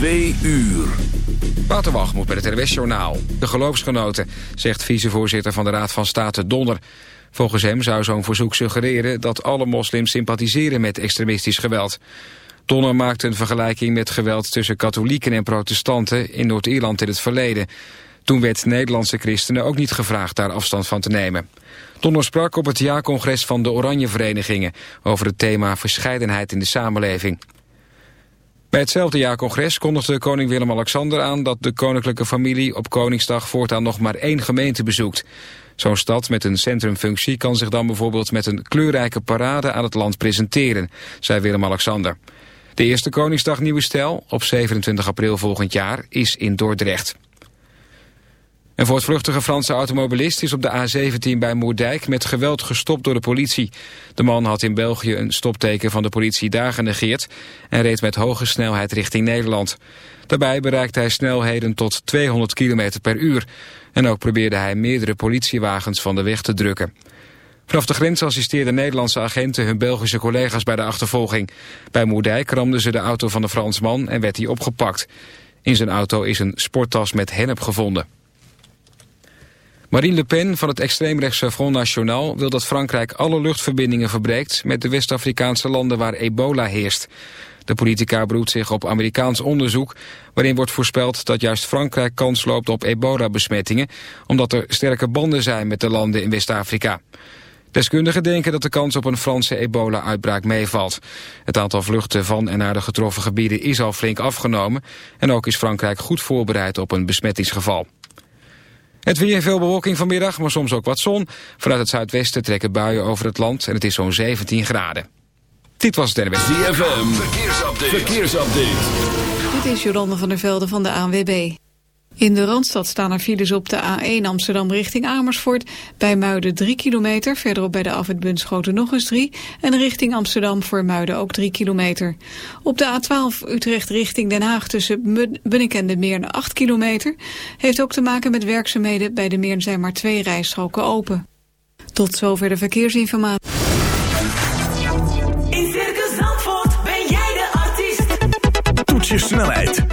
Twee uur. moet met het RWS Journaal. De geloofsgenoten, zegt vicevoorzitter van de Raad van State Donner. Volgens hem zou zo'n verzoek suggereren dat alle moslims sympathiseren met extremistisch geweld. Donner maakt een vergelijking met geweld tussen katholieken en protestanten in Noord-Ierland in het verleden. Toen werd Nederlandse christenen ook niet gevraagd daar afstand van te nemen. Donner sprak op het jaarcongres van de Oranje Verenigingen over het thema verscheidenheid in de samenleving. Bij hetzelfde jaarcongres kondigde koning Willem-Alexander aan dat de koninklijke familie op Koningsdag voortaan nog maar één gemeente bezoekt. Zo'n stad met een centrumfunctie kan zich dan bijvoorbeeld met een kleurrijke parade aan het land presenteren, zei Willem-Alexander. De eerste Koningsdag Nieuwe Stijl, op 27 april volgend jaar, is in Dordrecht. Een voortvluchtige Franse automobilist is op de A17 bij Moerdijk met geweld gestopt door de politie. De man had in België een stopteken van de politie daar genegeerd en reed met hoge snelheid richting Nederland. Daarbij bereikte hij snelheden tot 200 km per uur. En ook probeerde hij meerdere politiewagens van de weg te drukken. Vanaf de grens assisteerden Nederlandse agenten hun Belgische collega's bij de achtervolging. Bij Moerdijk ramden ze de auto van de Fransman en werd hij opgepakt. In zijn auto is een sporttas met hennep gevonden. Marine Le Pen van het extreemrechtse Front National wil dat Frankrijk alle luchtverbindingen verbreekt met de West-Afrikaanse landen waar ebola heerst. De politica beroept zich op Amerikaans onderzoek waarin wordt voorspeld dat juist Frankrijk kans loopt op ebola-besmettingen omdat er sterke banden zijn met de landen in West-Afrika. Deskundigen denken dat de kans op een Franse ebola-uitbraak meevalt. Het aantal vluchten van en naar de getroffen gebieden is al flink afgenomen en ook is Frankrijk goed voorbereid op een besmettingsgeval. Het weer veel bewolking vanmiddag, maar soms ook wat zon. Vanuit het zuidwesten trekken buien over het land en het is zo'n 17 graden. Dit was het NWS. ZFM, verkeersupdate. verkeersupdate. Dit is Jolande van der Velde van de ANWB. In de Randstad staan er files op de A1 Amsterdam richting Amersfoort. Bij Muiden 3 kilometer, verderop bij de afwit Bunschoten nog eens 3. En richting Amsterdam voor Muiden ook 3 kilometer. Op de A12 Utrecht richting Den Haag tussen Bunnik en de Meern 8 kilometer. Heeft ook te maken met werkzaamheden. Bij de Meern zijn maar twee rijstroken open. Tot zover de verkeersinformatie. je snelheid,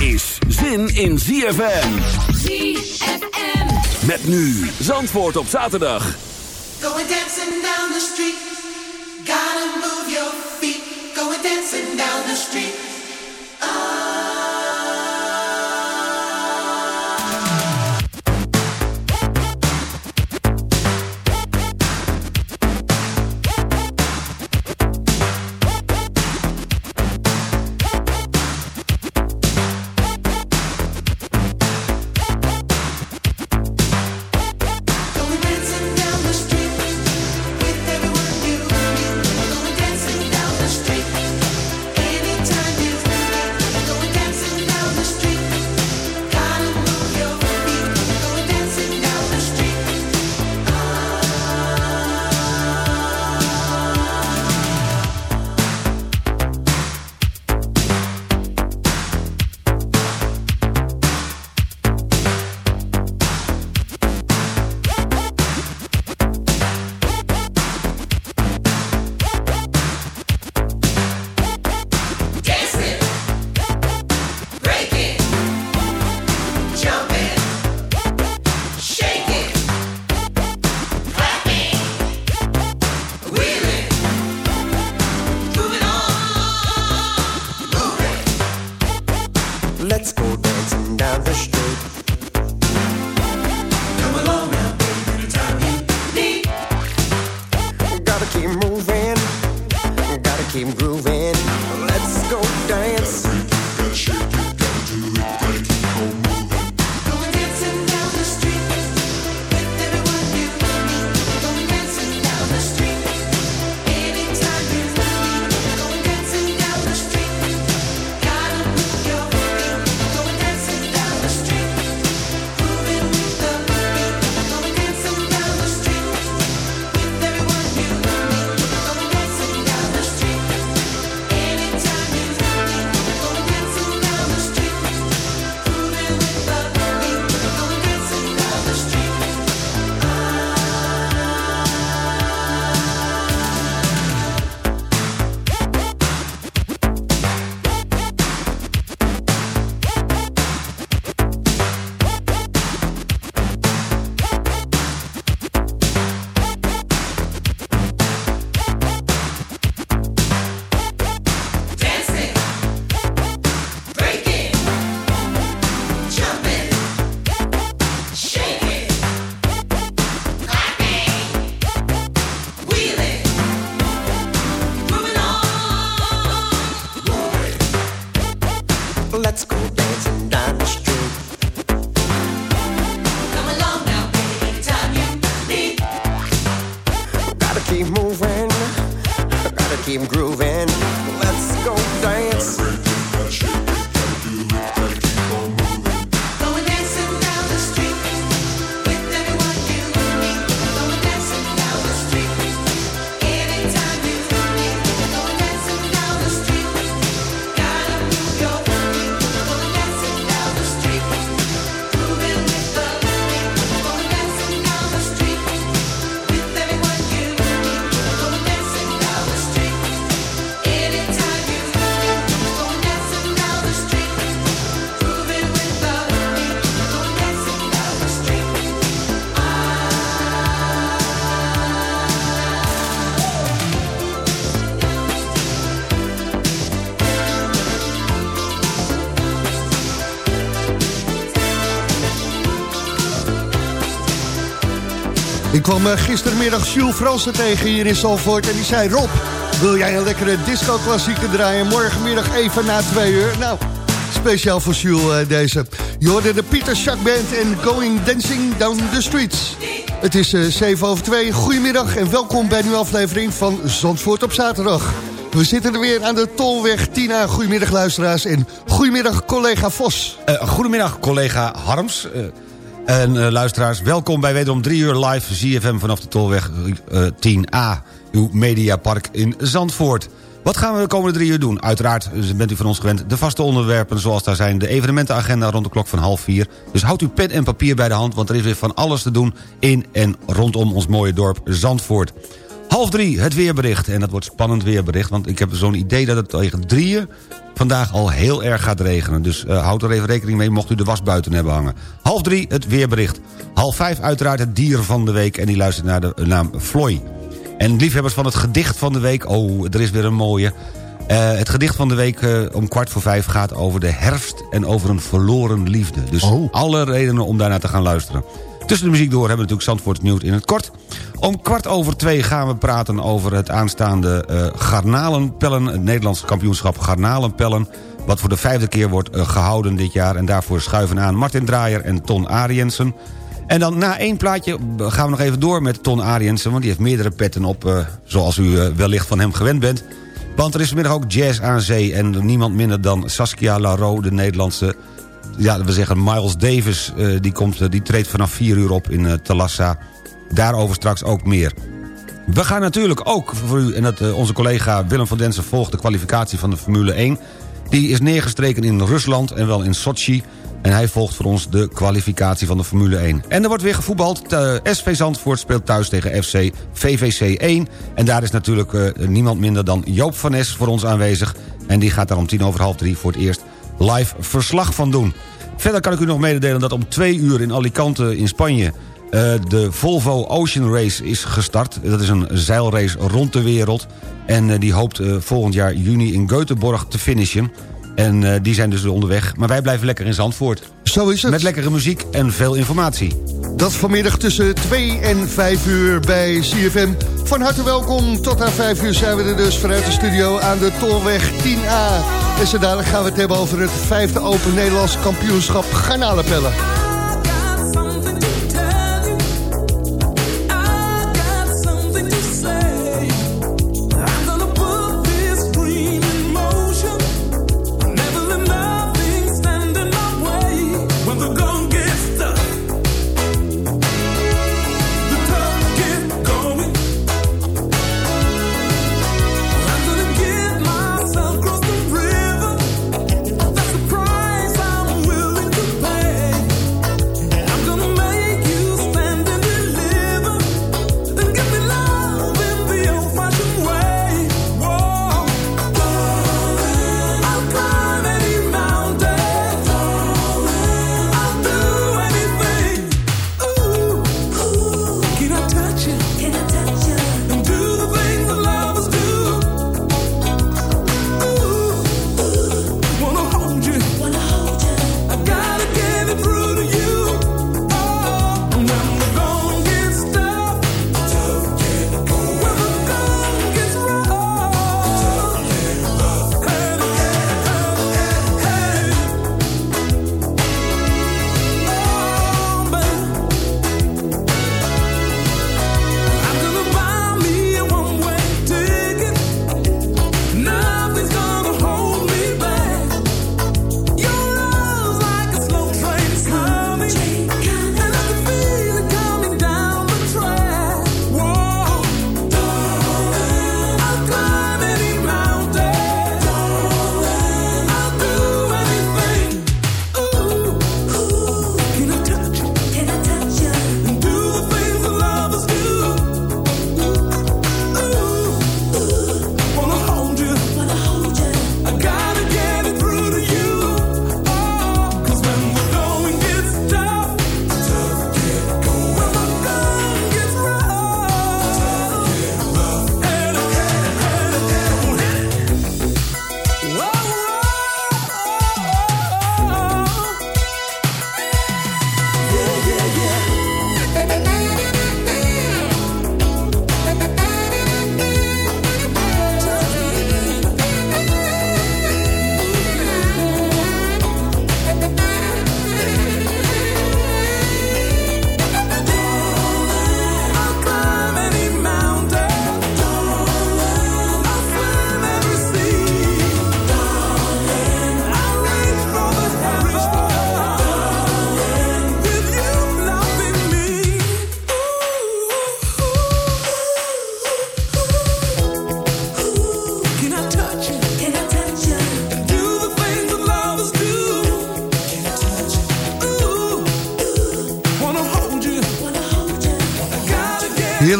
Is zin in ZFM. ZFM. Met nu Zandvoort op zaterdag. Going dancing down the street. Gotta move your feet. Going dancing down the street. Ah. Ik kwam eh, gistermiddag Jules Fransen tegen hier in Zalvoort en die zei... Rob, wil jij een lekkere disco-klassieker draaien morgenmiddag even na twee uur? Nou, speciaal voor Jules eh, deze. Je hoorde de Pieter Schack Band en Going Dancing Down the Streets. Het is eh 7 over 2. Goedemiddag en welkom bij een nieuwe aflevering van Zandvoort op zaterdag. We zitten er weer aan de Tolweg 10A. Goedemiddag luisteraars en goedemiddag collega Vos. Eh, goedemiddag collega Harms. eh, en eh, luisteraars, welkom bij wederom 3 uur live ZFM vanaf de Tolweg eh, 10A. Uw mediapark in Zandvoort. Wat gaan we de komende drie uur doen? Uiteraard eh, bent u van ons gewend de vaste onderwerpen zoals daar zijn. De evenementenagenda rond de klok van half vier. Dus houd uw pen en papier bij de hand, want er is weer van alles te doen... in en rondom ons mooie dorp Zandvoort. Half drie, het weerbericht. En dat wordt spannend weerbericht, want ik heb zo'n idee dat het tegen drieën vandaag al heel erg gaat regenen. Dus uh, houd er even rekening mee, mocht u de was buiten hebben hangen. Half drie, het weerbericht. Half vijf, uiteraard het dier van de week. En die luistert naar de naam Floy. En liefhebbers van het gedicht van de week... oh, er is weer een mooie... Uh, het gedicht van de week uh, om kwart voor vijf gaat over de herfst... en over een verloren liefde. Dus oh. alle redenen om daarnaar te gaan luisteren. Tussen de muziek door hebben we natuurlijk Zandvoort Nieuws in het kort. Om kwart over twee gaan we praten over het aanstaande uh, garnalenpellen... het Nederlandse kampioenschap garnalenpellen... wat voor de vijfde keer wordt uh, gehouden dit jaar. En daarvoor schuiven aan Martin Draaier en Ton Ariensen. En dan na één plaatje gaan we nog even door met Ton Ariensen... want die heeft meerdere petten op, zoals u wellicht van hem gewend bent... Want er is vanmiddag ook jazz aan zee... en niemand minder dan Saskia Laro, de Nederlandse ja, we zeggen Miles Davis, uh, die, komt, uh, die treedt vanaf 4 uur op in uh, Talassa. Daarover straks ook meer. We gaan natuurlijk ook voor u, en dat, onze collega Willem van Densen volgt de kwalificatie van de Formule 1. Die is neergestreken in Rusland en wel in Sochi. En hij volgt voor ons de kwalificatie van de Formule 1. En er wordt weer gevoetbald. SV Zandvoort speelt thuis tegen FC VVC 1. En daar is natuurlijk niemand minder dan Joop van Nes voor ons aanwezig. En die gaat daar om tien over half drie voor het eerst live verslag van doen. Verder kan ik u nog mededelen dat om twee uur in Alicante in Spanje... Uh, de Volvo Ocean Race is gestart. Dat is een zeilrace rond de wereld. En uh, die hoopt uh, volgend jaar juni in Göteborg te finishen. En die zijn dus onderweg. Maar wij blijven lekker in Zandvoort. Zo is het. Met lekkere muziek en veel informatie. Dat vanmiddag tussen 2 en 5 uur bij CFM. Van harte welkom. Tot aan 5 uur zijn we er dus vanuit de studio aan de Tolweg 10A. En zo dadelijk gaan we het hebben over het vijfde Open Nederlands kampioenschap garnalenpellen. the proof.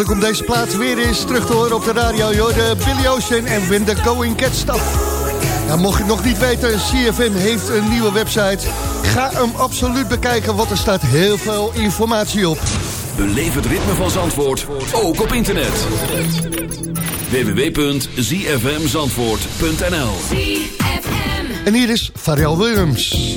Heerlijk om deze plaats weer eens terug te horen op de radio. Joh. De Billy Ocean en When the Going Tough. Ja, mocht je het nog niet weten, CFM heeft een nieuwe website. Ga hem absoluut bekijken, want er staat heel veel informatie op. Beleef het ritme van Zandvoort, ook op internet. www.zfmzandvoort.nl En hier is Pharrell Williams.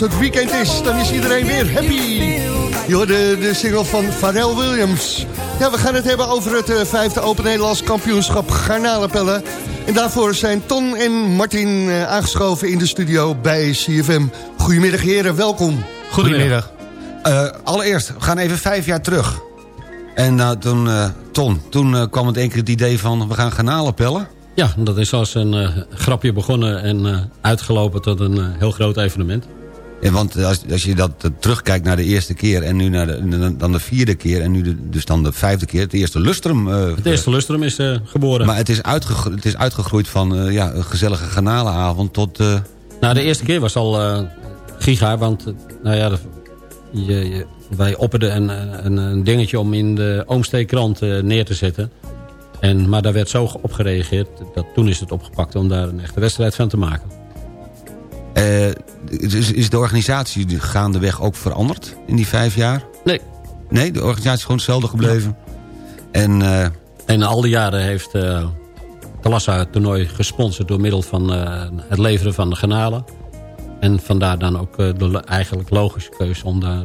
Als het weekend is, dan is iedereen weer happy. Je de, de single van Pharrell Williams. Ja, we gaan het hebben over het eh, vijfde Open Nederlands kampioenschap garnalenpellen. En daarvoor zijn Ton en Martin eh, aangeschoven in de studio bij CFM. Goedemiddag heren, welkom. Goedemiddag. Eh, allereerst, we gaan even vijf jaar terug. En toen, eh, Ton, toen kwam het één keer het idee van... we gaan garnalen pellen. Ja, dat is als een eh, grapje begonnen en eh, uitgelopen tot een eh, heel groot evenement. Want als, als je dat eh, terugkijkt naar de eerste keer... en nu naar de, dan de vierde keer en nu de, dus dan de vijfde keer... het eerste lustrum... eh, Het eerste lustrum is eh, geboren. Maar het is, uitgegro- het is uitgegroeid van ja, een gezellige garnalenavond tot... Nou, de eerste keer was al giga, want nou ja, de- je, je- wij opperden een, een, een dingetje om in de Oomsteekrant neer te zetten. En, maar daar werd zo op gereageerd, dat toen is het opgepakt om daar een echte wedstrijd van te maken. Eh, is, is de organisatie gaandeweg ook veranderd in die vijf jaar? Nee. Nee, de organisatie is gewoon hetzelfde gebleven. En eh, En al die jaren heeft eh Talassa het toernooi gesponsord... door middel van het leveren van de granalen. En vandaar dan ook de eigenlijk logische keuze om daar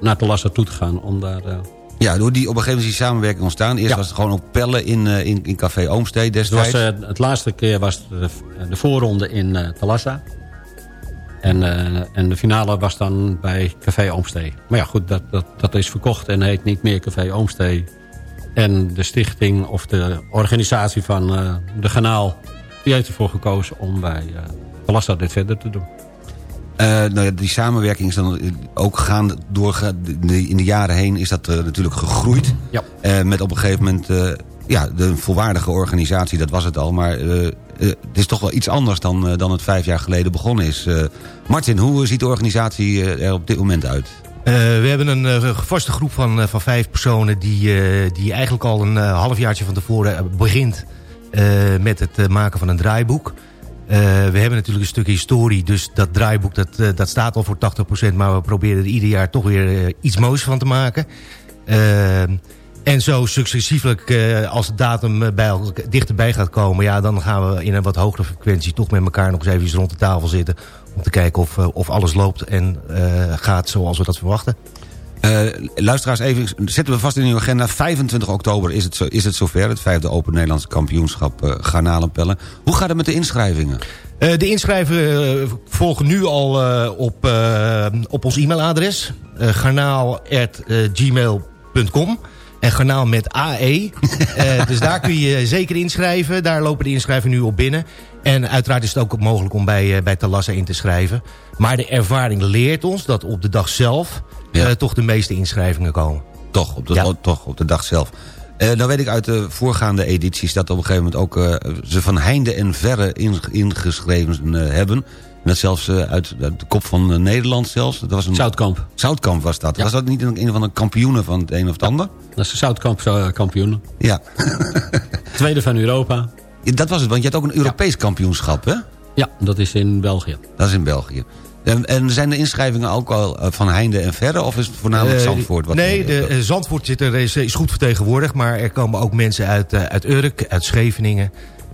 naar Talassa toe te gaan. Om daar, ja, door die, op een gegeven moment is die samenwerking ontstaan. Eerst Ja. was het gewoon ook pellen in, in, in Café Oomstee het, destijds. was, het laatste keer was de, de voorronde in eh Talassa. En, eh, en de finale was dan bij Café Oomstee. Maar ja, goed, dat, dat, dat is verkocht en heet niet meer Café Oomstee. En de stichting of de organisatie van eh, de kanaal... die heeft ervoor gekozen om bij uh, Palassa dit verder te doen. Nou ja, die samenwerking is dan ook gaande door in de jaren heen is dat natuurlijk gegroeid. Ja. Met op een gegeven moment ja, de volwaardige organisatie, dat was het al. Maar het is toch wel iets anders dan, eh, dan het vijf jaar geleden begonnen is. Eh, Martin, hoe ziet de organisatie eh, er op dit moment uit? Eh, we hebben een eh, vaste groep van, eh, van vijf personen die, eh, die eigenlijk al een uh, halfjaartje van tevoren eh, begint eh, met het eh, maken van een draaiboek. Eh, we hebben natuurlijk een stuk historie, dus dat draaiboek dat, eh, dat staat al voor 80%, maar we proberen er ieder jaar toch weer eh, iets moois van te maken. En zo successievelijk, eh, als de datum eh, bij, dichterbij gaat komen... Ja, dan gaan we in een wat hogere frequentie toch met elkaar nog eens even rond de tafel zitten... om te kijken of, eh, of alles loopt en gaat zoals we dat verwachten. Eh, luisteraars, even zetten we vast in uw agenda. 25 oktober is het, zo, is het zover. Het vijfde Open Nederlandse kampioenschap eh garnalenpellen. Hoe gaat het met de inschrijvingen? De inschrijvingen volgen nu al op, op ons e-mailadres. garnaal.gmail.com En garnaal met AE. Eh, dus daar kun je zeker inschrijven. Daar lopen de inschrijvingen nu op binnen. En uiteraard is het ook mogelijk om bij, eh, bij Talassa in te schrijven. Maar de ervaring leert ons dat op de dag zelf... Ja. eh, toch de meeste inschrijvingen komen. Toch, op de, Ja. oh, toch, op de dag zelf. Eh nou weet ik uit de voorgaande edities dat op een gegeven moment ook ze van heinde en verre in- ingeschreven hebben. Dat zelfs eh, uit, uit de kop van eh, Nederland zelfs. Dat was een, Zoutkamp. Zoutkamp was dat. Ja. Was dat niet een, een van de kampioenen van het een of het ander? Dat is de Zoutkamp eh, kampioen. Ja. Tweede van Europa. dat was het, want je had ook een Europees kampioenschap, hè? Ja, dat is in België. Dat is in België. En, en zijn de inschrijvingen ook al van heinde en verre? Of is het voornamelijk Zandvoort? Wat nee, de, Zandvoort zit er, is, is goed vertegenwoordigd. Maar er komen ook mensen uit, uit Urk, uit Scheveningen.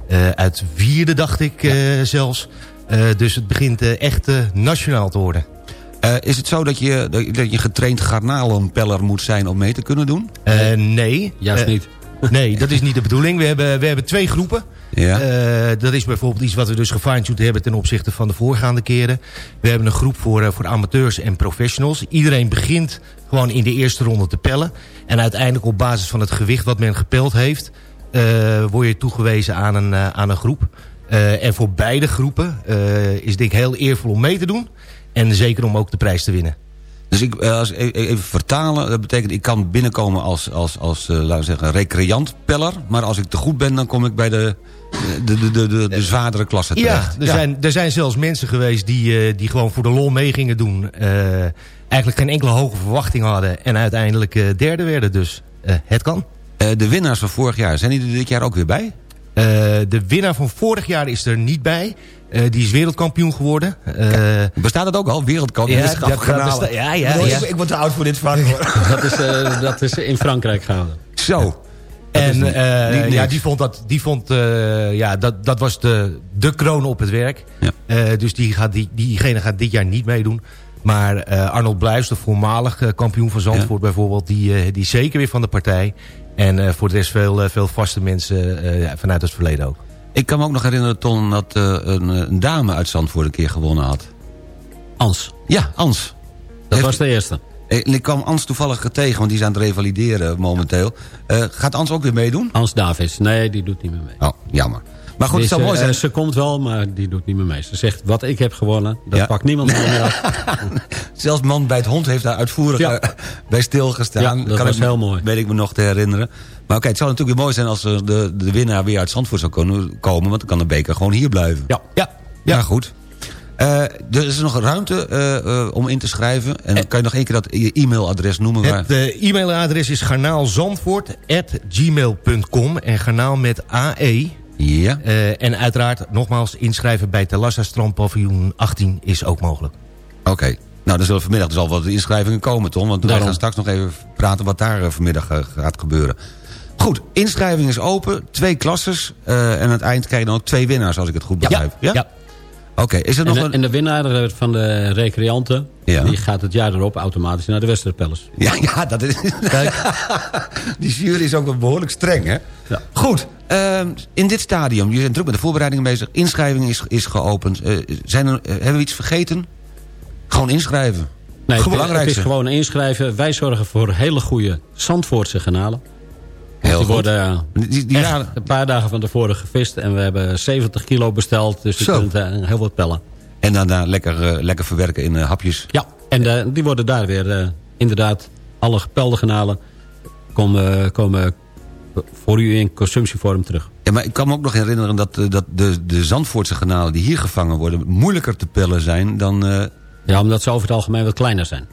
eh, uit Wierde, dacht ik eh, zelfs. Eh, dus het begint eh, echt eh, nationaal te worden. Eh, is het zo dat je, dat- je getraind garnalenpeller moet zijn om mee te kunnen doen? Eh, nee. Juist niet. Nee, dat is niet de bedoeling. We hebben, we hebben twee groepen. Ja. Eh, dat is bijvoorbeeld iets wat we dus gefine-tuned hebben ten opzichte van de voorgaande keren. We hebben een groep voor, voor amateurs en professionals. Iedereen begint gewoon in de eerste ronde te pellen. En uiteindelijk op basis van het gewicht wat men gepeld heeft... eh, word je toegewezen aan een, aan een groep. Eh, en voor beide groepen eh, is het denk ik heel eervol om mee te doen. En zeker om ook de prijs te winnen. Dus ik, eh, als, e- even vertalen, dat betekent ik kan binnenkomen als, als, als laten we zeggen, recreantpeller. Maar als ik te goed ben, dan kom ik bij de, de, de, de, de, de zwaardere klasse terecht. Ja, er, Zijn, er zijn zelfs mensen geweest die, die gewoon voor de lol mee gingen doen. Eigenlijk geen enkele hoge verwachting hadden. En uiteindelijk derde werden. Dus het kan. De winnaars van vorig jaar, zijn die er dit jaar ook weer bij? Eh, de winnaar van vorig jaar is er niet bij. Eh, die is wereldkampioen geworden. Eh, Bestaat het ook al, wereldkampioenschap Ja, dat- dat garnalen? besta- ja, ja, Ik, ja. ik word te oud voor dit vak. hoor. Dat is, dat is in Frankrijk gehouden. Zo. Dat en niet- eh, niet niks. ja, die vond dat, die vond, eh, ja, dat, dat was de, de kroon op het werk. Ja. Eh, dus die gaat, die, diegene gaat dit jaar niet meedoen. Maar eh, Arnold Bluis, de voormalig kampioen van Zandvoort bijvoorbeeld... Die, die is zeker weer van de partij. En eh, voor de rest veel, eh, veel vaste mensen eh, vanuit het verleden ook. Ik kan me ook nog herinneren, Ton, dat eh, een, een dame uit Zandvoort een keer gewonnen had. Ans. Ja, Ans. Dat Heeft- was de eerste. En ik kwam Ans toevallig tegen, want die is aan het revalideren momenteel. Eh, gaat Ans ook weer meedoen? Ans Davids. Nee, die doet niet meer mee. Oh, jammer. Maar goed, het zou mooi eh, zijn. ze komt wel, maar die doet niet meer mee. Ze zegt, wat ik heb gewonnen, dat Ja. pakt niemand meer af. Zelfs man bij het hond heeft daar uitvoerig Ja. eh, bij stilgestaan. Ja, dat Kan was ik me- heel mooi. Weet ik me nog te herinneren. Maar oké, het zou natuurlijk weer mooi zijn als eh, de, de winnaar weer uit Zandvoort zou kunnen komen. Want dan kan de beker gewoon hier blijven. Ja. Ja, Ja, goed. Eh, er is nog ruimte eh, eh, om in te schrijven. En dan kan je nog één keer dat e-mailadres noemen. Waar... Het e-mailadres is garnaalzandvoort.gmail.com en garnaal met AE. Ja, Eh, en uiteraard, nogmaals, inschrijven bij Talassa Strandpaviljoen 18 is ook mogelijk. oké. Nou, dan zullen vanmiddag dus al wat inschrijvingen komen, Tom. Want wij Daarom. gaan straks nog even praten wat daar eh, vanmiddag eh, gaat gebeuren. Goed, inschrijving is open. Twee klasses. en aan het eind krijg je dan ook twee winnaars, als ik het goed begrijp. ja. Oké, is er En nog de, een... en de winnaar eh, van de recreanten, Ja. die gaat het jaar erop automatisch naar de Westerpalace. Ja, ja, dat is... Die jury is ook wel behoorlijk streng, hè? Ja. Goed, ehm, in dit stadium, jullie zijn druk met de voorbereidingen bezig. Inschrijving is, is geopend. Eh, zijn er, eh, hebben we iets vergeten? Gewoon inschrijven. Nee, het, Belangrijkste. het is gewoon inschrijven. Wij zorgen voor hele goede Zandvoortse garnalen. Heel die goed. worden eh, Die, die jaren- een paar dagen van tevoren gevist. En we hebben 70 kilo besteld. Dus je Zo. kunt eh, heel wat pellen. En daarna lekker, eh, lekker verwerken in eh, hapjes. Ja, en eh, die worden daar weer eh, inderdaad... alle gepelde garnalen komen, komen voor u in consumptievorm terug. Ja, maar ik kan me ook nog herinneren dat, eh, dat de, de Zandvoortse garnalen die hier gevangen worden... moeilijker te pellen zijn dan... eh, Ja, omdat ze over het algemeen wat kleiner zijn.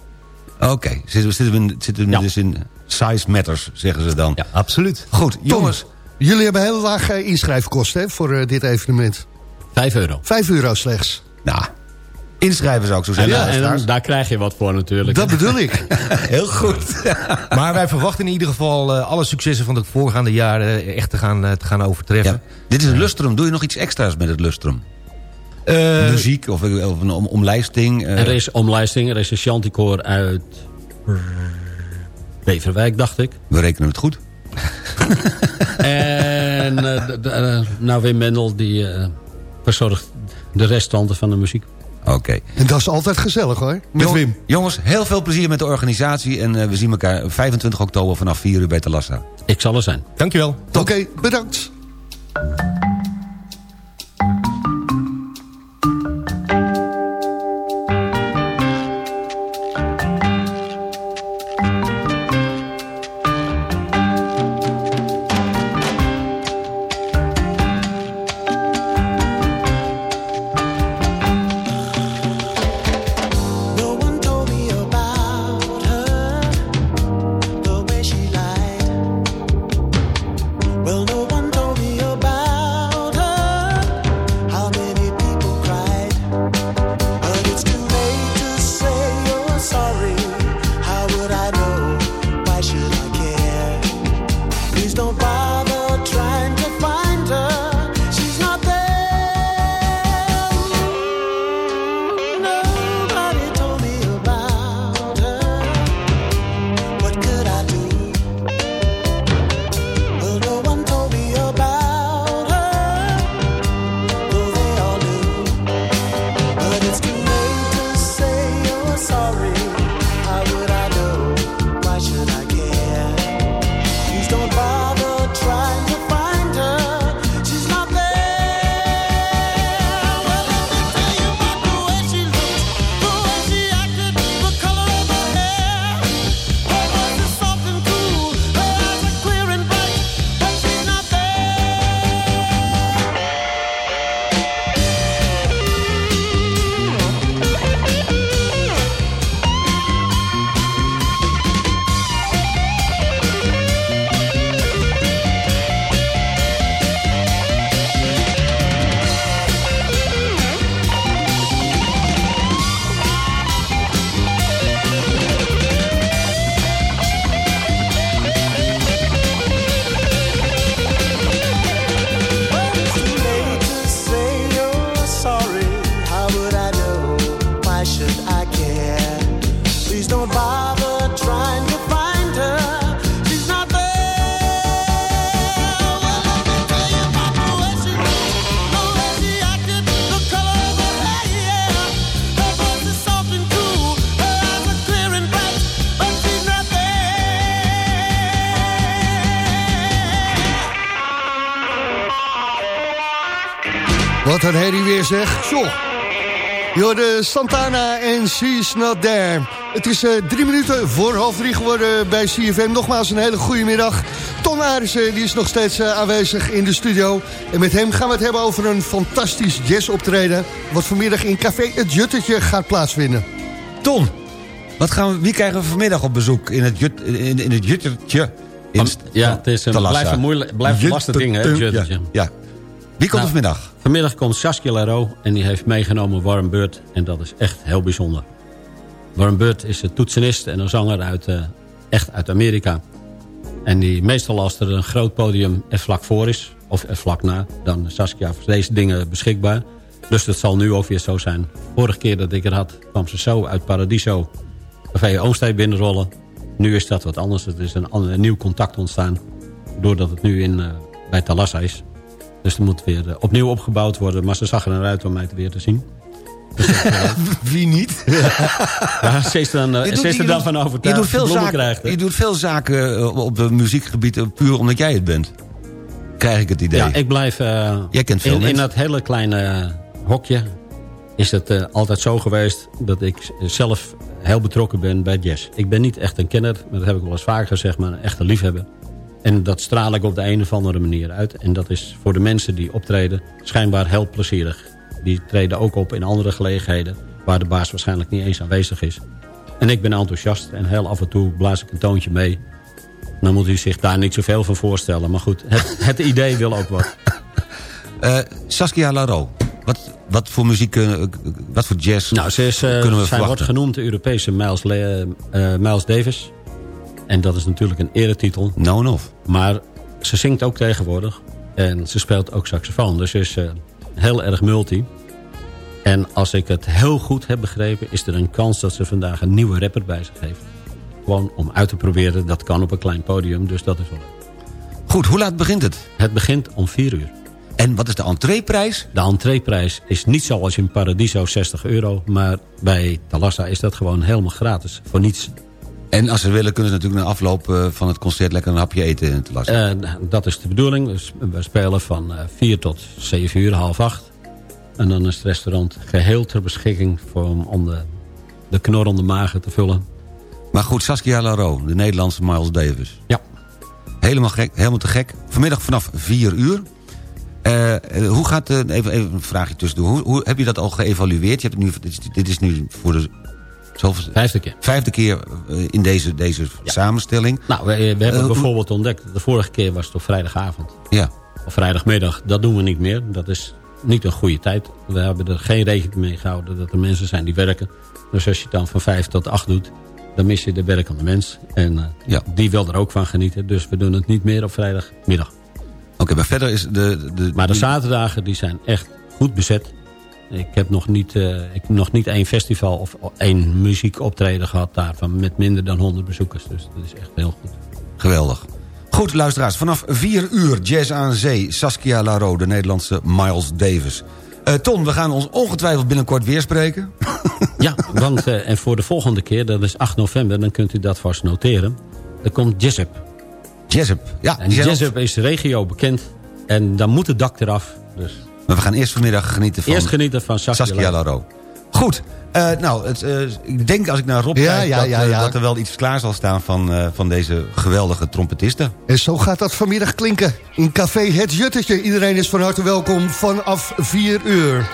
Oké, zitten, we- zitten we, zitten we Ja. dus in size matters, zeggen ze dan. Ja. Absoluut. Goed, jongens. Jullie hebben hele lage inschrijfkosten hè, voor eh, dit evenement. 5 euro. Vijf euro slechts. Nou, inschrijven zou ik zo En, zeggen. dan- en dan, daar krijg je wat voor natuurlijk. Dat bedoel ik. Heel goed. Maar wij verwachten in ieder geval eh, alle successen van de voorgaande jaren eh, echt te gaan, eh, te gaan overtreffen. Ja. Dit is een lustrum. Doe je nog iets extra's met het lustrum? Eh, Muziek of, of een om, omlijsting? eh, Er is omlijsting, er is een chanticoor uit Beverwijk, dacht ik. We rekenen het goed. En eh, de- de- eh, nou, Wim Mendel, die eh, verzorgt de restanten van de muziek. Oké. En dat is altijd gezellig hoor, met Jong- Wim. Jongens, heel veel plezier met de organisatie. En we zien elkaar 25 oktober vanaf 4 uur bij Talassa. Ik zal er zijn. Dankjewel. Oké, bedankt. Jorde Santana en She's Not There. Het is eh, drie minuten voor half drie geworden bij CFM. Nogmaals een hele goede middag. Ton Arissen die is nog steeds eh, aanwezig in de studio. En met hem gaan we het hebben over een fantastisch jazzoptreden... wat vanmiddag in Café Het Juttertje gaat plaatsvinden. Ton, wat gaan we, wie krijgen we vanmiddag op bezoek in het, jut, in, in het juttertje? Ja, het is een, blijft een, moeilijk, blijft een lastig ding, hè, juttertje. Ja, ja. Wie komt Nou, er vanmiddag? Vanmiddag komt Saskia Laro en die heeft meegenomen Warren Bird. En dat is echt heel bijzonder. Warren Bird is een toetsenist en een zanger uit, eh, echt uit Amerika. En die meestal als er een groot podium er vlak voor is, of er vlak na... dan is Saskia voor deze dingen beschikbaar. Dus dat zal nu ook weer zo zijn. Vorige keer dat ik er had, kwam ze zo uit Paradiso... Café Oomstee binnenrollen. Nu is dat wat anders. Het is een, ander- nieuw contact ontstaan. Doordat het nu in, eh, bij Talassa is. Dus er moet weer eh, opnieuw opgebouwd worden. Maar ze zag er naar uit om mij te weer te zien. Wie niet? Ja, ze is, dan, eh, Je doet- ze is er je dan doet- van Je overtuigd doet veel zaken, krijgt. je doet veel zaken eh, op het muziekgebied eh, puur omdat jij het bent. Krijg ik het idee. Ja, ik blijf... eh, Jij kent veel in, in dat hele kleine hokje is het eh, altijd zo geweest... dat ik zelf heel betrokken ben bij jazz. Ik ben niet echt een kenner, maar dat heb ik wel eens vaker gezegd... maar een echte liefhebber. En dat straal ik op de een of andere manier uit. En dat is voor de mensen die optreden schijnbaar heel plezierig. Die treden ook op in andere gelegenheden... waar de baas waarschijnlijk niet eens aanwezig is. En ik ben enthousiast en heel af en toe blaas ik een toontje mee... Dan moet u zich daar niet zoveel van voorstellen. Maar goed, het, het idee wil ook wat. Eh, Saskia Laro, wat, wat voor muziek, eh, wat voor jazz Nou, ze, is, eh, kunnen we zij wordt verwachten? genoemd de Europese Miles, Le- Miles Davis. En dat is natuurlijk een eretitel. Nou en of. Maar ze zingt ook tegenwoordig. En ze speelt ook saxofoon. Dus ze is eh, heel erg multi. En als ik het heel goed heb begrepen... is er een kans dat ze vandaag een nieuwe rapper bij zich heeft. Gewoon om uit te proberen. Dat kan op een klein podium. Dus dat is wel leuk. Goed, hoe laat begint het? Het begint om 4 uur. En wat is de entreeprijs? De entreeprijs is niet zoals in Paradiso 60 euro. Maar bij Talassa is dat gewoon helemaal gratis. Voor niets. En als ze willen kunnen ze natuurlijk na afloop eh, van het concert lekker een hapje eten in te lassen. Eh, dat is de bedoeling. Dus we spelen van eh 4 tot 7 uur, half 8. En dan is het restaurant geheel ter beschikking voor, om, om de, de knorrende magen te vullen. Maar goed, Saskia Laro, de Nederlandse Miles Davis. Ja. Helemaal, gek, helemaal te gek. Vanmiddag vanaf 4 uur. Eh, eh, hoe gaat, eh, even, even een vraagje tussendoor. Hoe, hoe, heb je dat al geëvalueerd? Je hebt het nu, dit, is, dit is nu voor de Vijfde keer. vijfde keer eh, in deze, deze samenstelling. Nou, we, we hebben Eh, bijvoorbeeld ontdekt... de vorige keer was het op vrijdagavond. Ja. Of vrijdagmiddag. Dat doen we niet meer. Dat is niet een goede tijd. We hebben er geen rekening mee gehouden dat er mensen zijn die werken. Dus als je het dan van 5 tot 8 doet... dan mis je de werkende mens. En eh, Ja. die wil er ook van genieten. Dus we doen het niet meer op vrijdagmiddag. Oké, maar verder is de... de Maar de zaterdagen die zijn echt goed bezet. Ik heb nog niet, eh, ik nog niet één festival of één muziekoptreden gehad daarvan met minder dan 100 bezoekers. Dus dat is echt heel goed. Geweldig. Goed, luisteraars. Vanaf 4 uur Jazz aan Zee. Saskia Laro, de Nederlandse Miles Davis. Eh, Ton, we gaan ons ongetwijfeld binnenkort weer spreken. Ja, want eh, en voor de volgende keer, dat is 8 november, dan kunt u dat vast noteren. Er komt Jessup. Jessup. Ja, En Jessup is regio bekend. En dan moet het dak eraf. Dus Maar we gaan eerst vanmiddag genieten van eerst genieten van Saskia. Saskia Laro. Goed. eh, nou, het, eh, ik denk als ik naar Rob Ja, kijk... ja, dat, ja, eh, dat er wel iets klaar zal staan van, eh, van deze geweldige trompetisten. En zo gaat dat vanmiddag klinken in Café Het Juttetje. Iedereen is van harte welkom vanaf 4 uur.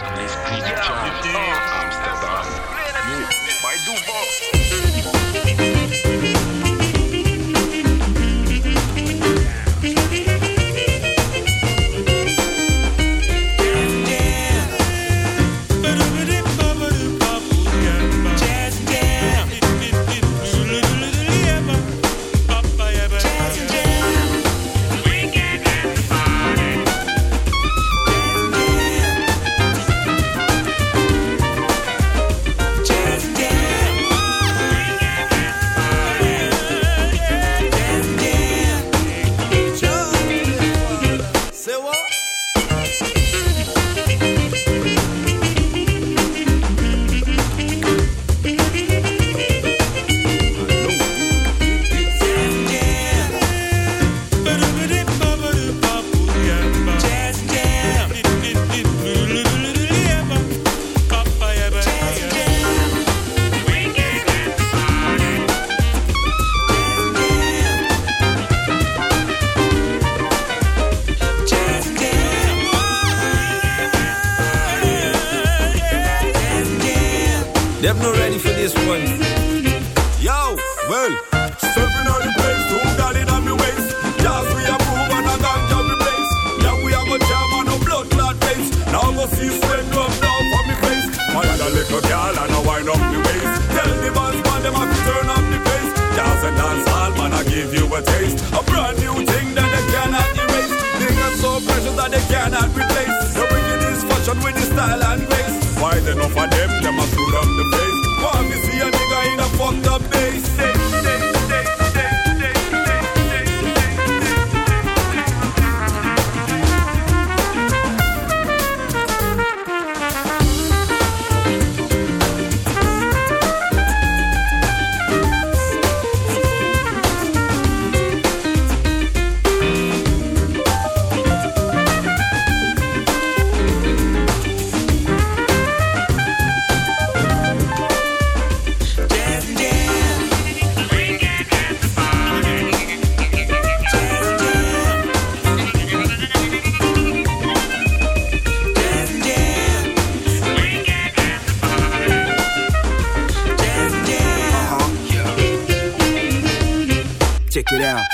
Check it out.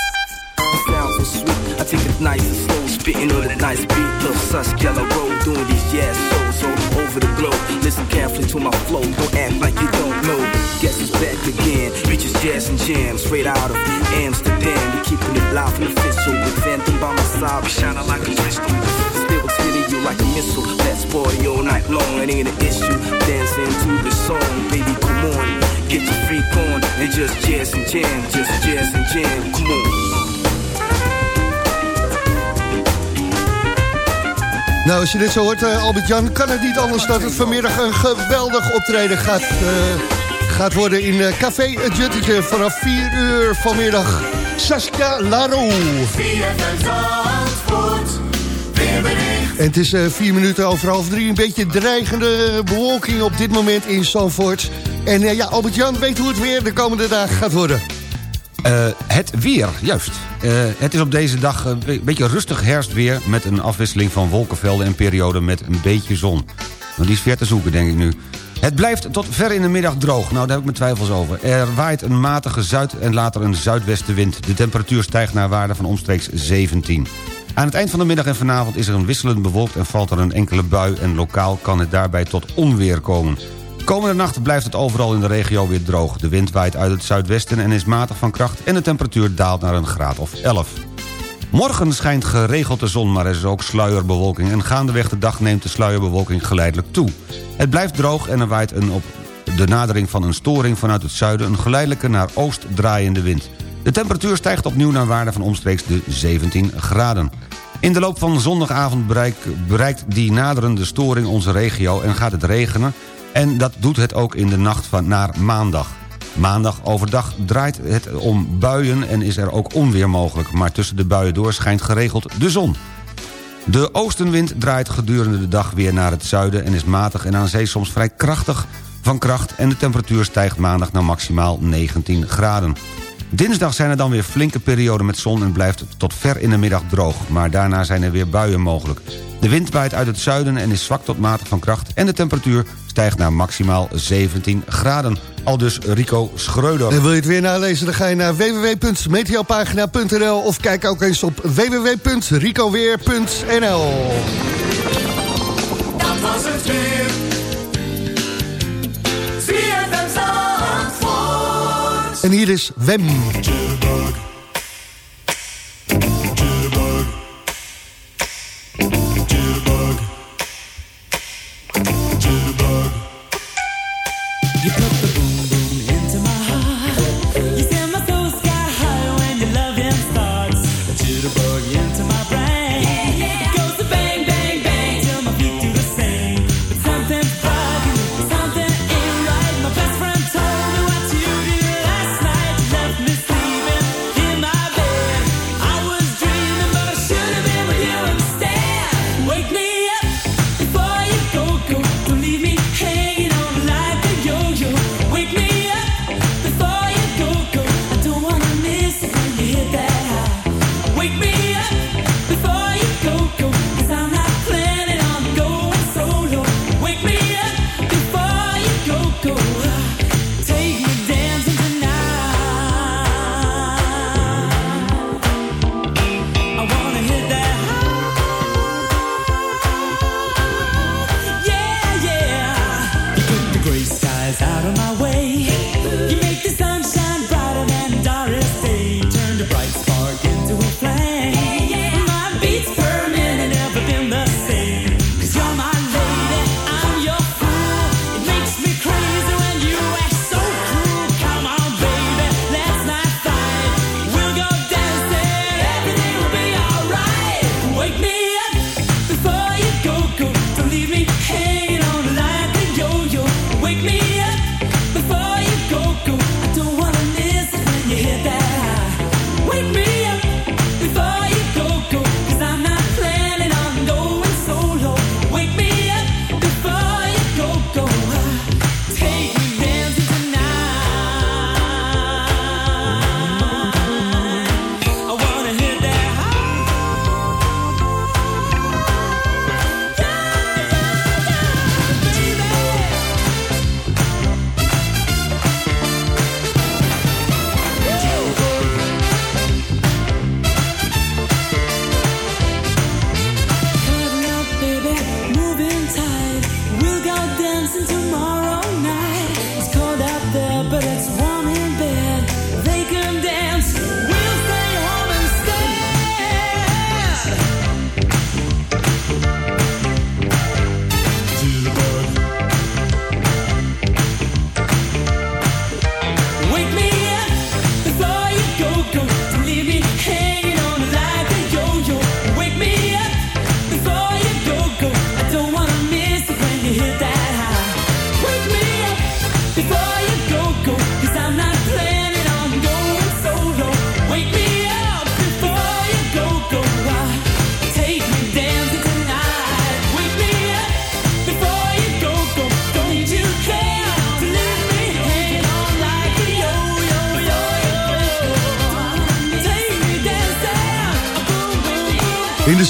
Sounds so sweet. I take it nice and slow, spitting on a nice beat. Little sus yellow roll, doing these jazz shows over the globe. Listen carefully to my flow, don't act like you don't know. Guess it's back again. Reaches jazz and jams, straight out of Amsterdam. We keeping it live and official. With Phantom by my side, we shining like a crystal. You like a missile. Let's party all night long, it ain't an issue. Dancing to the song, baby, come on. Get your freak on and just jazz and jam, just jazz and jam. Come on. Nou, als je dit zo hoort, eh, Albert-Jan, kan het niet anders dat het vanmiddag een geweldig optreden gaat, eh, gaat worden in eh, Café Het Juttetje vanaf 4 uur vanmiddag. Saskia Laro. En het is eh, vier minuten over half drie. Een beetje dreigende bewolking op dit moment in Zandvoort. En eh, ja, Albert-Jan weet hoe het weer de komende dagen gaat worden. Eh, het weer, juist. Het is op deze dag een be- beetje rustig herfstweer... met een afwisseling van wolkenvelden en perioden met een beetje zon. Nou, die is ver te zoeken, denk ik nu. Het blijft tot ver in de middag droog. Nou, daar heb ik mijn twijfels over. Er waait een matige zuid- en later een zuidwestenwind. De temperatuur stijgt naar waarde van omstreeks 17. Aan het eind van de middag en vanavond is er een wisselend bewolkt... en valt er een enkele bui en lokaal kan het daarbij tot onweer komen. Komende nacht blijft het overal in de regio weer droog. De wind waait uit het zuidwesten en is matig van kracht... en de temperatuur daalt naar een graad of 11. Morgen schijnt geregeld de zon, maar er is ook sluierbewolking... en gaandeweg de dag neemt de sluierbewolking geleidelijk toe. Het blijft droog en er waait een op de nadering van een storing vanuit het zuiden... een geleidelijke naar oost draaiende wind. De temperatuur stijgt opnieuw naar waarde van omstreeks de 17 graden. In de loop van zondagavond bereikt, die naderende storing onze regio... en gaat het regenen en dat doet het ook in de nacht van naar maandag. Maandag overdag draait het om buien en is er ook onweer mogelijk... maar tussen de buien door schijnt geregeld de zon. De oostenwind draait gedurende de dag weer naar het zuiden... en is matig en aan zee soms vrij krachtig van kracht... en de temperatuur stijgt maandag naar maximaal 19 graden. Dinsdag zijn er dan weer flinke perioden met zon... en blijft het tot ver in de middag droog. Maar daarna zijn er weer buien mogelijk. De wind waait uit het zuiden en is zwak tot matig van kracht... en de temperatuur stijgt naar maximaal 17 graden. Al dus Rico Schreuder. En wil je het weer nalezen, dan ga je naar www.meteopagina.nl... of kijk ook eens op www.ricoweer.nl. Dat was het weer. En hier is Wem.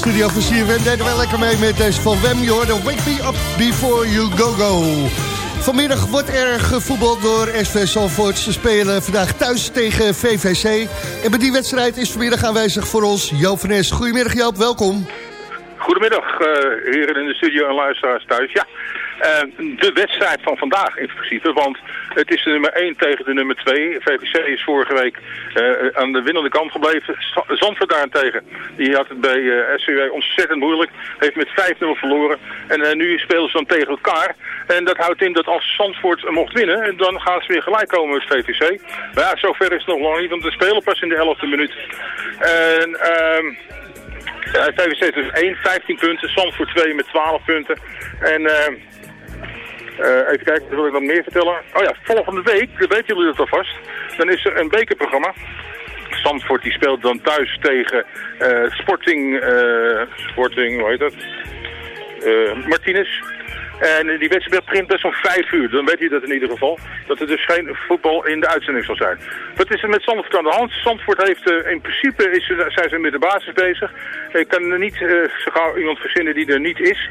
Studio van CFM deden wij lekker mee met deze van Wem. Je hoorde Wake Me Up Before You Go Go. Vanmiddag wordt er gevoetbald door SV Zalvoort. Ze spelen vandaag thuis tegen VVC. En bij die wedstrijd is vanmiddag aanwezig voor ons Joop van. Goedemiddag Joop, welkom. Goedemiddag, eh, heren in de studio en luisteraars thuis. Ja, de wedstrijd van vandaag in principe, want het is de nummer 1 tegen de nummer 2. VVC is vorige week eh, aan de winnende kant gebleven. Zandvoort daarentegen, die had het bij eh SCW ontzettend moeilijk. Heeft met 5-0 verloren. En eh, nu spelen ze dan tegen elkaar. En dat houdt in dat als Zandvoort mocht winnen, dan gaan ze weer gelijk komen met VVC. Maar ja, zover is het nog lang niet, want we spelen pas in de 11e minuut. En... ja, VVC dus 1, 15 punten. Zandvoort 2 met 12 punten. En eh, eh, even kijken, wil ik wat meer vertellen? Oh ja, volgende week, weten jullie dat alvast, dan is er een bekerprogramma. Zandvoort die speelt dan thuis tegen eh, Sporting, eh, Sporting, hoe heet dat? Eh, Martinez. En die wedstrijd begint dus om 5 uur. Dan weet je dat in ieder geval. Dat er dus geen voetbal in de uitzending zal zijn. Wat is er met Zandvoort aan de hand? Zandvoort heeft eh, in principe is, zijn ze met de basis bezig. Ik kan er niet eh, zo gauw iemand verzinnen die er niet is.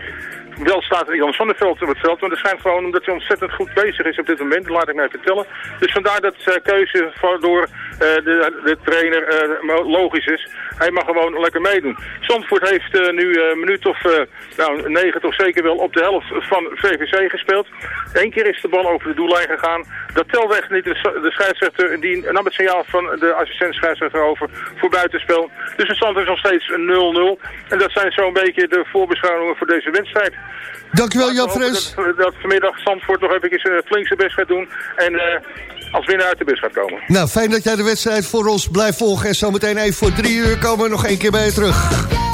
Wel staat er Jan Zonneveld op het veld, maar dat schijnt gewoon omdat hij ontzettend goed bezig is op dit moment, laat ik mij vertellen. Dus vandaar dat zijn keuze door eh, de, de trainer eh, logisch is. Hij mag gewoon lekker meedoen. Zandvoort heeft eh, nu eh, een minuut of eh, nou, negen toch zeker wel op de helft van VVC gespeeld. Eén keer is de bal over de doellijn gegaan. Dat telde echt niet. De, scheidsrechter die nam het signaal van de assistent scheidsrechter over voor buitenspel. Dus de stand is nog steeds een 0-0. En dat zijn zo'n beetje de voorbeschouwingen voor deze wedstrijd. Dankjewel hoop Nes. Dat, dat vanmiddag Zandvoort nog even uh, flink zijn best gaat doen. En eh, als winnaar uit de bus gaat komen. Nou, fijn dat jij de wedstrijd voor ons blijft volgen. En zometeen even voor drie uur komen we nog één keer bij je terug.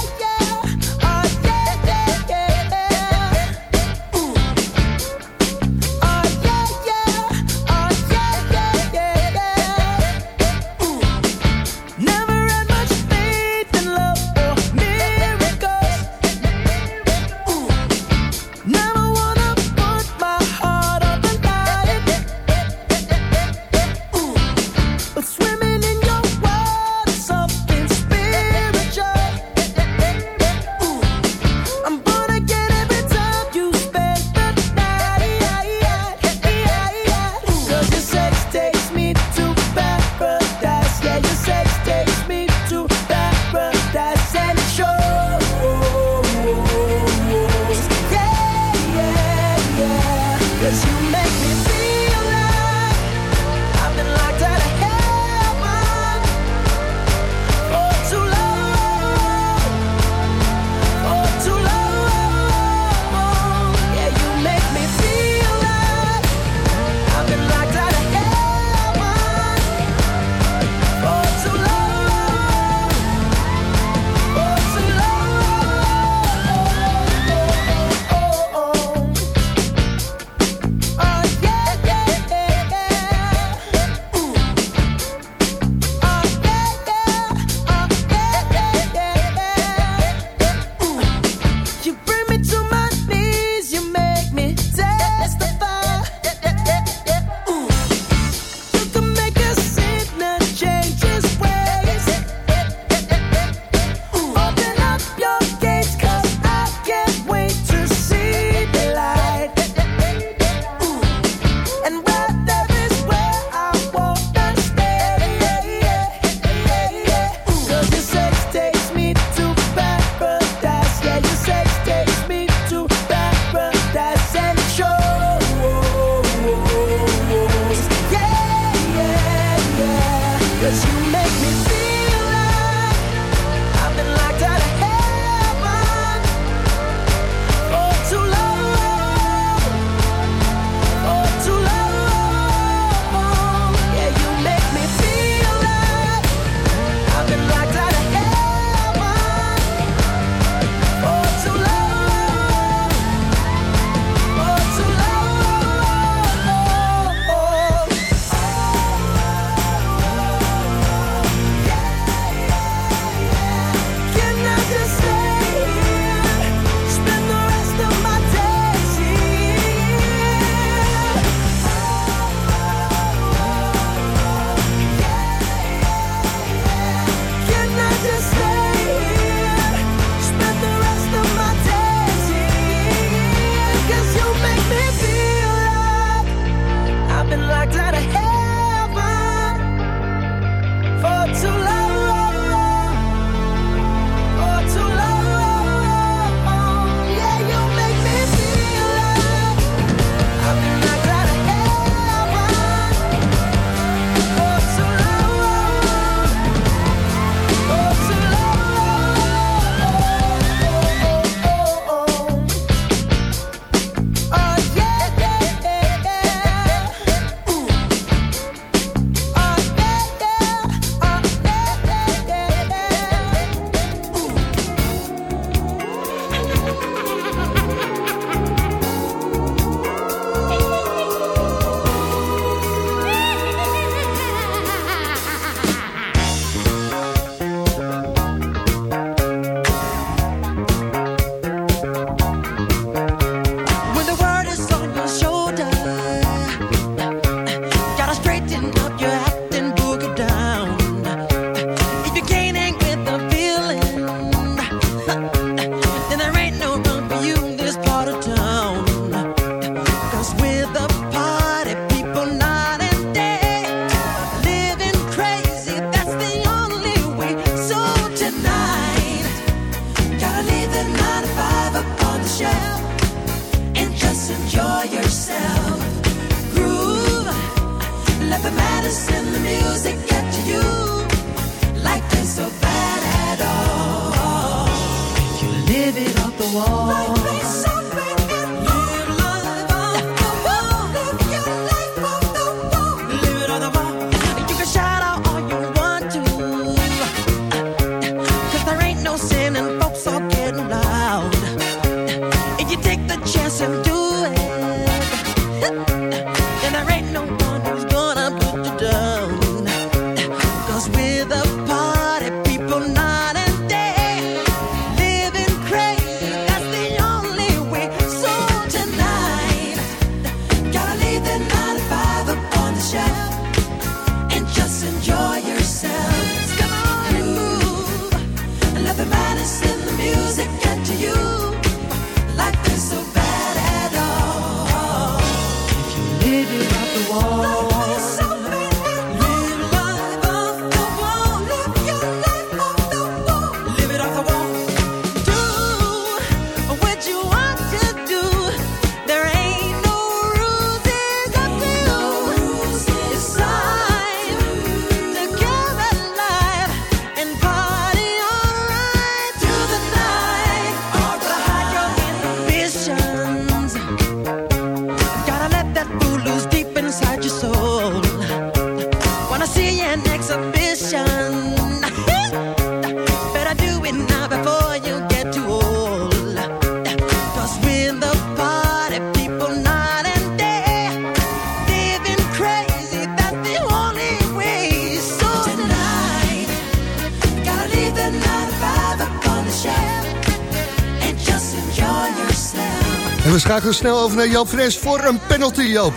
Schakelen snel over naar Joop Fres voor een penalty, Joop.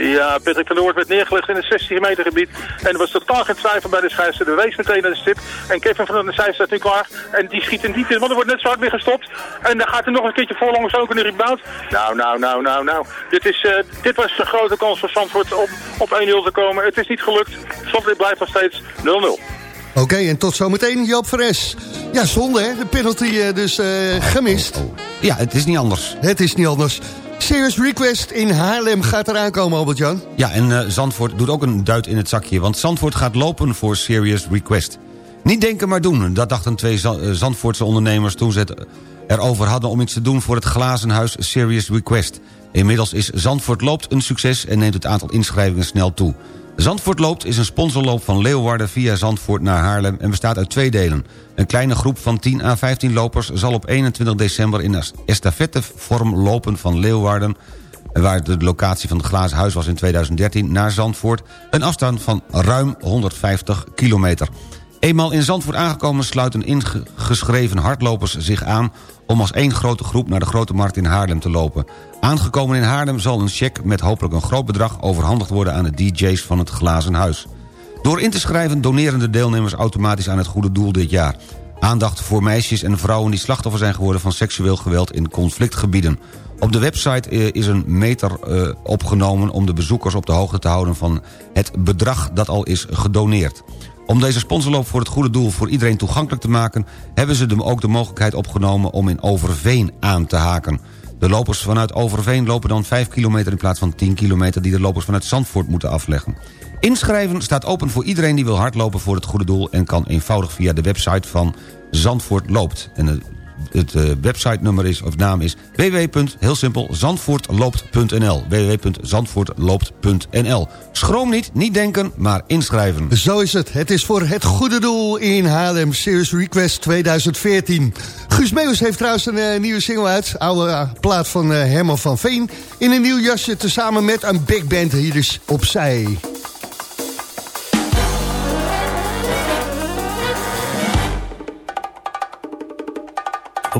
Ja, Patrick van der Hoort werd neergelegd in het 16 meter gebied. En er was totaal geen twijfel bij de scheidsrechter. De wees meteen naar de stip. En Kevin van der Zijs staat nu klaar. En die schiet in diepte, want er wordt net zo hard weer gestopt. En dan gaat er nog een keertje voorlangs ook in de rebound. Nou, nou, nou, nou, nou. Dit, is, eh, dit was een grote kans voor Zandvoort om op 1-0 te komen. Het is niet gelukt. Zandvoort blijft nog steeds 0-0. Oké, en tot zometeen Joop Fres. Ja, zonde hè, de penalty eh, dus eh, gemist. Ja, het is niet anders. Het is niet anders. Serious Request in Haarlem gaat eraan komen, Albert-Jan. Ja, en eh, Zandvoort doet ook een duit in het zakje... want Zandvoort gaat lopen voor Serious Request. Niet denken, maar doen. Dat dachten twee Za- Zandvoortse ondernemers... toen ze het erover hadden om iets te doen voor het glazen huis Serious Request. Inmiddels is Zandvoort loopt een succes... en neemt het aantal inschrijvingen snel toe. Zandvoort loopt is een sponsorloop van Leeuwarden via Zandvoort naar Haarlem... en bestaat uit twee delen. Een kleine groep van 10 à 15 lopers zal op 21 december... in estafettevorm lopen van Leeuwarden waar de locatie van het glazen huis was in 2013... naar Zandvoort, een afstand van ruim 150 kilometer. Eenmaal in Zandvoort aangekomen sluiten ingeschreven hardlopers zich aan... om als één grote groep naar de Grote Markt in Haarlem te lopen. Aangekomen in Haarlem zal een cheque met hopelijk een groot bedrag... overhandigd worden aan de DJ's van het glazen huis. Door in te schrijven doneren de deelnemers automatisch aan het goede doel dit jaar. Aandacht voor meisjes en vrouwen die slachtoffer zijn geworden... van seksueel geweld in conflictgebieden. Op de website eh, is een meter eh, opgenomen om de bezoekers op de hoogte te houden... van het bedrag dat al is gedoneerd. Om deze sponsorloop voor het goede doel voor iedereen toegankelijk te maken... hebben ze de, ook de mogelijkheid opgenomen om in Overveen aan te haken. De lopers vanuit Overveen lopen dan 5 kilometer in plaats van 10 kilometer... die de lopers vanuit Zandvoort moeten afleggen. Inschrijven staat open voor iedereen die wil hardlopen voor het goede doel... en kan eenvoudig via de website van Zandvoort Loopt. En het, eh, website-nummer is, of naam is www. heel simpel, zandvoortloopt.nl. www.zandvoortloopt.nl. Schroom niet, niet denken, maar inschrijven. Zo is het. Het is voor het goede doel in Haarlem. Serious Request 2014. Guus Meeuwis heeft trouwens een eh, nieuwe single uit. Oude eh, plaat van eh, Herman van Veen. In een nieuw jasje tezamen met een big band. Hier is Opzij.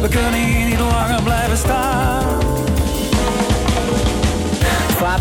We kunnen hier niet langer blijven staan.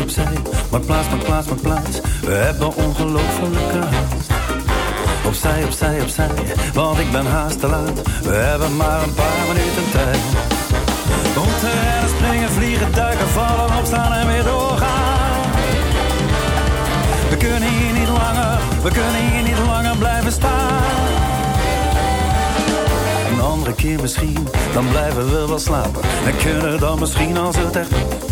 opzij, maak plaats, maak plaats, maak plaats. We hebben ongelofelijke haast. Opzij, opzij, opzij, want ik ben haast te laat. We hebben maar een paar minuten tijd. We moeten rennen, springen, vliegen, duiken, vallen, opstaan en weer doorgaan. We kunnen hier niet langer, we kunnen hier niet langer blijven staan. Een andere keer misschien, dan blijven we wel slapen. En kunnen dan misschien als het echt.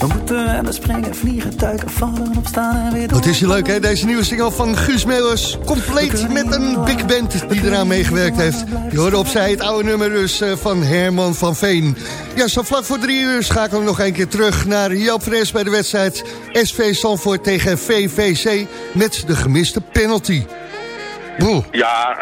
We moeten rennen, springen, vliegen, duiken, vallen, opstaan en weer door. Wat is je leuk, hè? Deze nieuwe single van Guus Meeuwers. Compleet met een big band die eraan meegewerkt heeft. Je hoorde opzij het oude nummer dus eh, van Herman van Veen. Ja, zo vlak voor drie uur schakelen we nog een keer terug naar Joop Fres bij de wedstrijd SV Sanford tegen VVC met de gemiste penalty. Ja,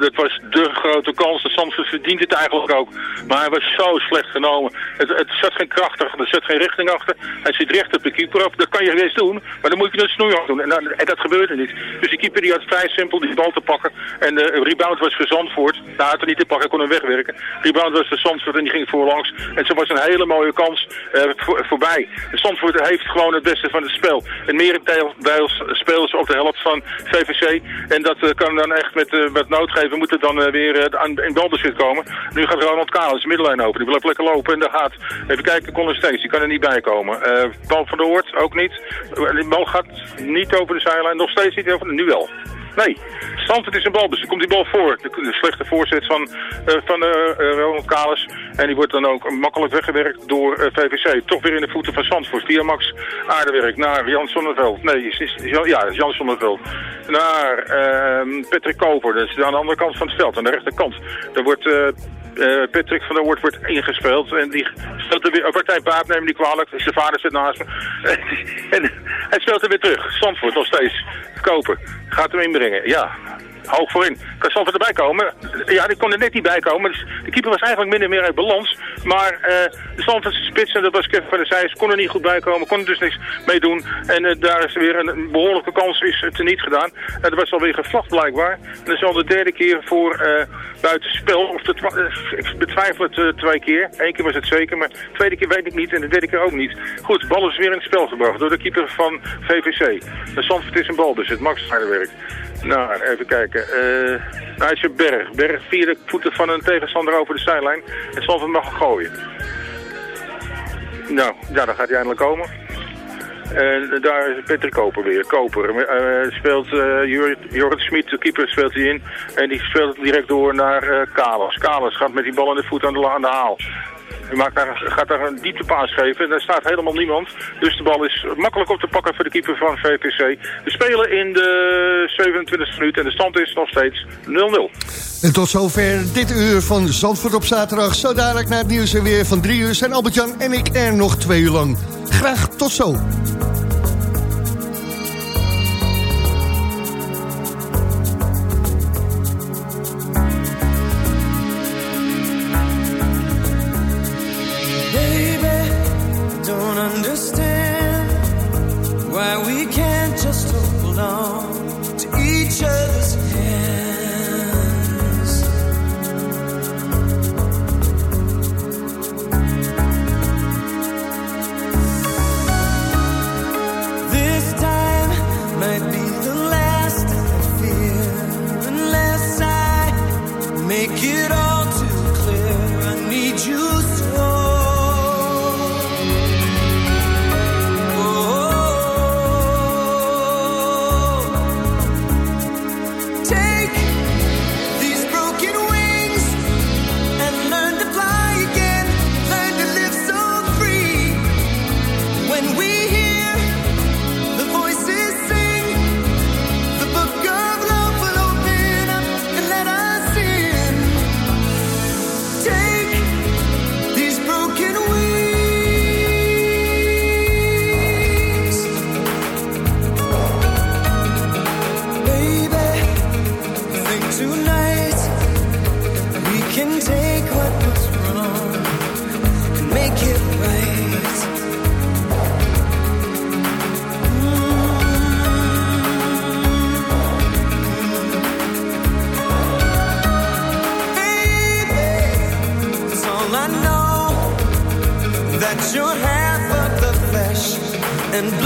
dat was de grote kans. De Zandvoort verdient het eigenlijk ook. Maar hij was zo slecht genomen. Het, het zat geen kracht er zat geen richting achter. Hij zit recht op de keeper af. Dat kan je geweest doen, maar dan moet je een snoei af doen. En, dat gebeurde niet. Dus die keeper die had vrij simpel die bal te pakken. En de rebound was voor Zandvoort. Nou, had er niet te pakken, kon hem wegwerken. Rebound was voor Zandvoort en die ging voorlangs. En zo was een hele mooie kans eh, voor- voorbij. De Zandvoort heeft gewoon het beste van het spel. En merendeels spelen ze op de helft van VVC. En dat eh, kan echt met, eh, met noodgeven moeten dan eh, weer eh, aan, in balbezit komen. Nu gaat Ronald Kalens de middenlijn open. Die blijft lekker lopen en daar gaat, even kijken, Colin Steens, die kan er niet bij komen. Paul van der Hoort ook niet. Die bal gaat niet over de zijlijn, nog steeds niet over, nu wel. Nee, Zandvoort is een bal, dus dan komt die bal voor. De, slechte voorzet van, eh, van eh, Ronald Kalis. En die wordt dan ook makkelijk weggewerkt door VVC. Toch weer in de voeten van Zandvoort. Via Max Aardewerk naar Jan Sonneveld. Nee, is, is, ja, Jan Sonneveld. Naar ehm, Patrick Koper. Dat is aan de andere kant van het veld, aan de rechterkant. Daar wordt... eh, Patrick van der Hoort wordt ingespeeld en die speelt er weer, partij paard nemen die kwalijk, zijn vader zit naast me. en hij speelt er weer terug. Zandvoort nog steeds. Koper. Gaat hem inbrengen. Ja. Hoog voorin. Kan Zandvoort erbij komen? Ja, die kon er net niet bij komen. Dus de keeper was eigenlijk min of meer uit balans. Maar eh de Zandvoortse spits, en dat was Kevin van der Zijs, kon er niet goed bij komen. Kon er dus niks mee doen. En eh, daar is weer een behoorlijke kans is het gedaan. En dat was alweer gevlacht blijkbaar. En dat is al de derde keer voor eh buitenspel. Of eh, ik betwijfel het eh, twee keer. Eén keer was het zeker, maar de tweede keer weet ik niet. En de derde keer ook niet. Goed, bal is weer in het spel gebracht door de keeper van VVC. De Zandvoort is een bal, dus het Max Harderwerk. Nou, even kijken. Eh hij is een Berg. Berg vier de voeten van een tegenstander over de zijlijn. En Zandvoort mag gooien. Nou, ja, dan gaat hij eindelijk komen. En daar is Patrick Koper weer. Koper eh, speelt Jor- Jorrit Smit, de keeper, speelt hij in. En die speelt direct door naar eh Kalas. Kalas gaat met die bal aan de voet aan de, aan de haal. Hij maakt daar, gaat daar een dieptepaas geven. En daar staat helemaal niemand. Dus de bal is makkelijk op te pakken voor de keeper van VPC. We spelen in de 27e minuut en de stand is nog steeds 0-0. En tot zover dit uur van Zandvoort op zaterdag. Zo dadelijk naar het nieuws en weer van drie uur zijn Albert-Jan en ik er nog twee uur lang. Graag tot zo. Understand why we can't just hold on to each other's and